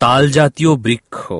তাল জাতীয় বৃক্ষ।